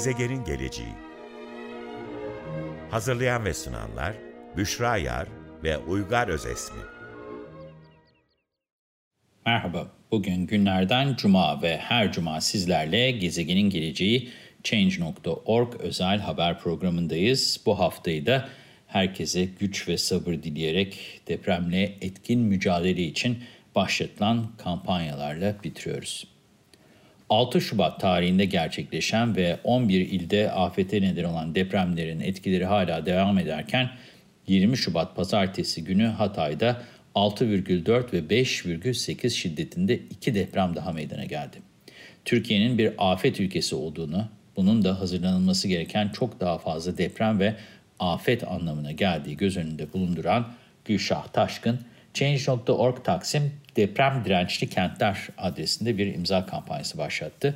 Gezegenin Geleceği Hazırlayan ve sunanlar Büşra Yar ve Uygar Özesmi Merhaba, bugün günlerden cuma ve her cuma sizlerle Gezegenin Geleceği Change.org özel haber programındayız. Bu haftayı da herkese güç ve sabır dileyerek depremle etkin mücadele için başlatılan kampanyalarla bitiriyoruz. 6 Şubat tarihinde gerçekleşen ve 11 ilde afete neden olan depremlerin etkileri hala devam ederken 20 Şubat pazartesi günü Hatay'da 6,4 ve 5,8 şiddetinde iki deprem daha meydana geldi. Türkiye'nin bir afet ülkesi olduğunu, bunun da hazırlanılması gereken çok daha fazla deprem ve afet anlamına geldiği göz önünde bulunduran Gülşah Taşkın, Change.org Taksim Deprem Dirençli Kentler adresinde bir imza kampanyası başlattı.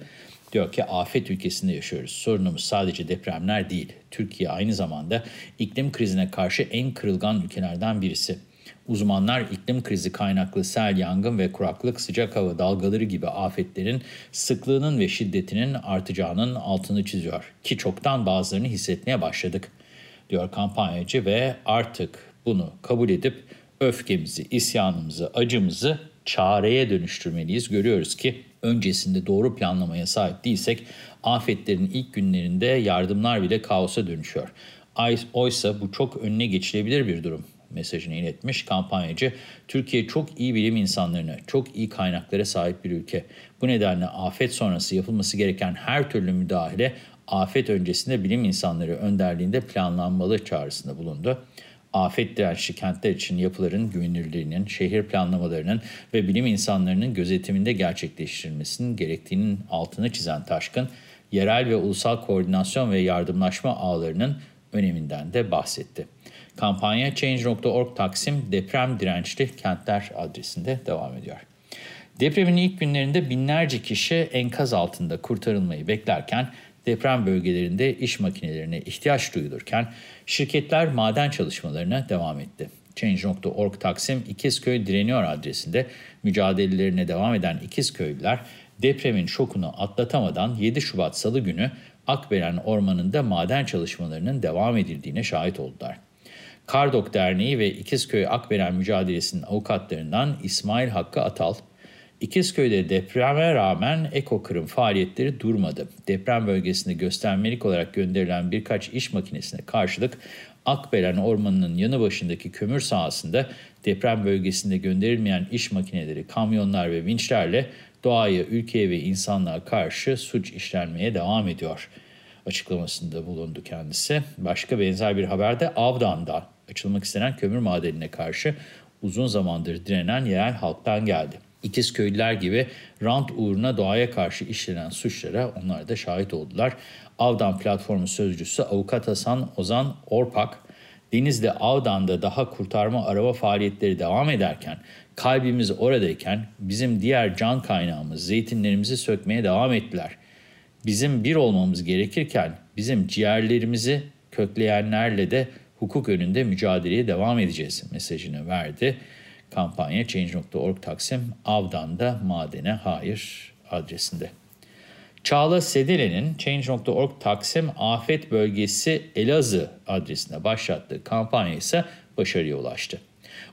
Diyor ki afet ülkesinde yaşıyoruz. Sorunumuz sadece depremler değil. Türkiye aynı zamanda iklim krizine karşı en kırılgan ülkelerden birisi. Uzmanlar iklim krizi kaynaklı sel, yangın ve kuraklık, sıcak hava dalgaları gibi afetlerin sıklığının ve şiddetinin artacağının altını çiziyor. Ki çoktan bazılarını hissetmeye başladık, diyor kampanyacı ve artık bunu kabul edip öfkemizi, isyanımızı, acımızı çareye dönüştürmeliyiz. Görüyoruz ki öncesinde doğru planlamaya sahip değilsek afetlerin ilk günlerinde yardımlar bile kaosa dönüşüyor. Oysa bu çok önüne geçilebilir bir durum mesajını iletmiş kampanyacı. Türkiye çok iyi bilim insanlarına, çok iyi kaynaklara sahip bir ülke. Bu nedenle afet sonrası yapılması gereken her türlü müdahale afet öncesinde bilim insanları önderliğinde planlanmalı çağrısında bulundu afet dirençli kentler için yapıların güvenilirliğinin, şehir planlamalarının ve bilim insanlarının gözetiminde gerçekleştirilmesinin gerektiğinin altını çizen Taşkın, yerel ve ulusal koordinasyon ve yardımlaşma ağlarının öneminden de bahsetti. Kampanya Change.org Taksim Deprem Dirençli Kentler adresinde devam ediyor. Depremin ilk günlerinde binlerce kişi enkaz altında kurtarılmayı beklerken deprem bölgelerinde iş makinelerine ihtiyaç duyulurken şirketler maden çalışmalarına devam etti. Change.org Taksim İkizköy direniyor adresinde mücadelelerine devam eden İkizköylüler depremin şokunu atlatamadan 7 Şubat Salı günü Akbelen Ormanı'nda maden çalışmalarının devam edildiğine şahit oldular. Kardok Derneği ve İkizköy Akbelen mücadelesinin avukatlarından İsmail Hakkı Atal, İkizköy'de depreme rağmen ekokırım faaliyetleri durmadı. Deprem bölgesinde göstermelik olarak gönderilen birkaç iş makinesine karşılık Akbelen Ormanı'nın yanı başındaki kömür sahasında deprem bölgesinde gönderilmeyen iş makineleri, kamyonlar ve vinçlerle doğaya, ülkeye ve insanlığa karşı suç işlenmeye devam ediyor açıklamasında bulundu kendisi. Başka benzer bir haberde Avdan'da açılmak istenen kömür madenine karşı uzun zamandır direnen yerel halktan geldi. İkiz köylüler gibi rant uğruna doğaya karşı işlenen suçlara onlar da şahit oldular. Avdan platformu sözcüsü avukat Hasan Ozan Orpak, Denizli Avdan'da daha kurtarma araba faaliyetleri devam ederken, kalbimiz oradayken bizim diğer can kaynağımız zeytinlerimizi sökmeye devam ettiler. Bizim bir olmamız gerekirken bizim ciğerlerimizi kökleyenlerle de hukuk önünde mücadeleye devam edeceğiz mesajını verdi. Kampanya Change.org Taksim Avdan'da madene hayır adresinde. Çağla Sedele'nin Change.org Taksim Afet Bölgesi Elazığ adresine başlattığı kampanya ise başarıya ulaştı.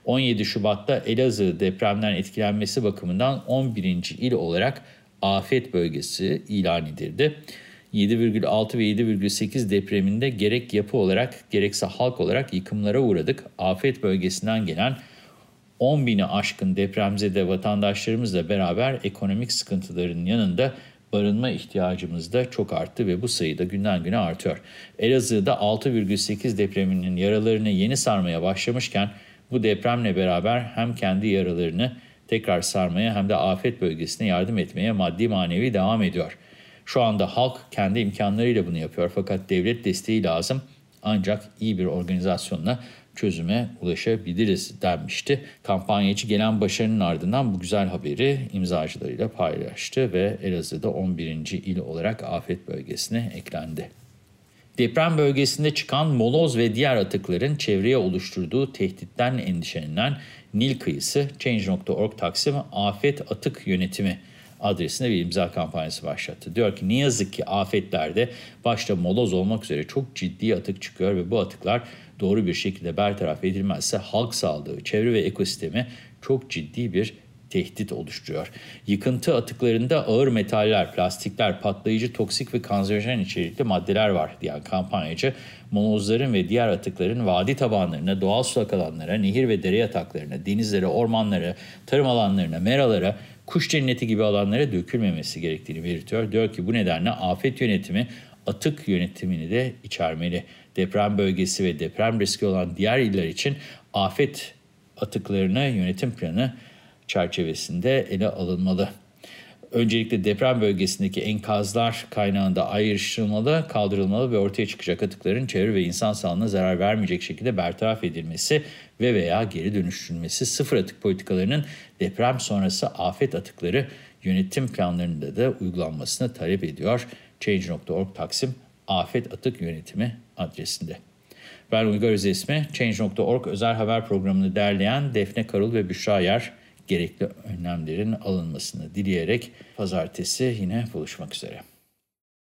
17 Şubat'ta Elazığ depremden etkilenmesi bakımından 11. il olarak afet bölgesi ilan edildi. 7,6 ve 7,8 depreminde gerek yapı olarak gerekse halk olarak yıkımlara uğradık. Afet bölgesinden gelen 10 bini aşkın depremzede vatandaşlarımızla beraber ekonomik sıkıntıların yanında barınma ihtiyacımız da çok arttı ve bu sayı da günden güne artıyor. Elazığ'da 6,8 depreminin yaralarını yeni sarmaya başlamışken bu depremle beraber hem kendi yaralarını tekrar sarmaya hem de afet bölgesine yardım etmeye maddi manevi devam ediyor. Şu anda halk kendi imkanlarıyla bunu yapıyor fakat devlet desteği lazım. Ancak iyi bir organizasyonla çözüme ulaşabiliriz denmişti. Kampanyacı gelen başarının ardından bu güzel haberi imzacılarıyla paylaştı ve Elazığ'da 11. il olarak afet bölgesine eklendi. Deprem bölgesinde çıkan moloz ve diğer atıkların çevreye oluşturduğu tehditten endişelenen Nil kıyısı Change.org Taksim Afet Atık Yönetimi adresinde bir imza kampanyası başlattı. Diyor ki ne yazık ki afetlerde başta moloz olmak üzere çok ciddi atık çıkıyor ve bu atıklar doğru bir şekilde bertaraf edilmezse halk sağlığı, çevre ve ekosistemi çok ciddi bir tehdit oluşturuyor. Yıkıntı atıklarında ağır metaller, plastikler, patlayıcı, toksik ve kanserojen içerikli maddeler var diyen kampanyacı, molozların ve diğer atıkların vadi tabanlarına, doğal sulak alanlara, nehir ve dere yataklarına, denizlere, ormanlara, tarım alanlarına, meralara, kuş cenneti gibi alanlara dökülmemesi gerektiğini belirtiyor. Diyor ki bu nedenle afet yönetimi atık yönetimini de içermeli. Deprem bölgesi ve deprem riski olan diğer iller için afet atıklarına yönetim planı çerçevesinde ele alınmalı. Öncelikle deprem bölgesindeki enkazlar kaynağında ayrıştırılmalı, kaldırılmalı ve ortaya çıkacak atıkların çevre ve insan sağlığına zarar vermeyecek şekilde bertaraf edilmesi ve veya geri dönüştürülmesi sıfır atık politikalarının deprem sonrası afet atıkları yönetim planlarında da uygulanmasını talep ediyor. Change.org Taksim Afet Atık Yönetimi adresinde. Ben Uygar Özesmi, Change.org özel haber programını derleyen Defne Karul ve Büşra Yer gerekli önlemlerin alınmasını dileyerek pazartesi yine buluşmak üzere.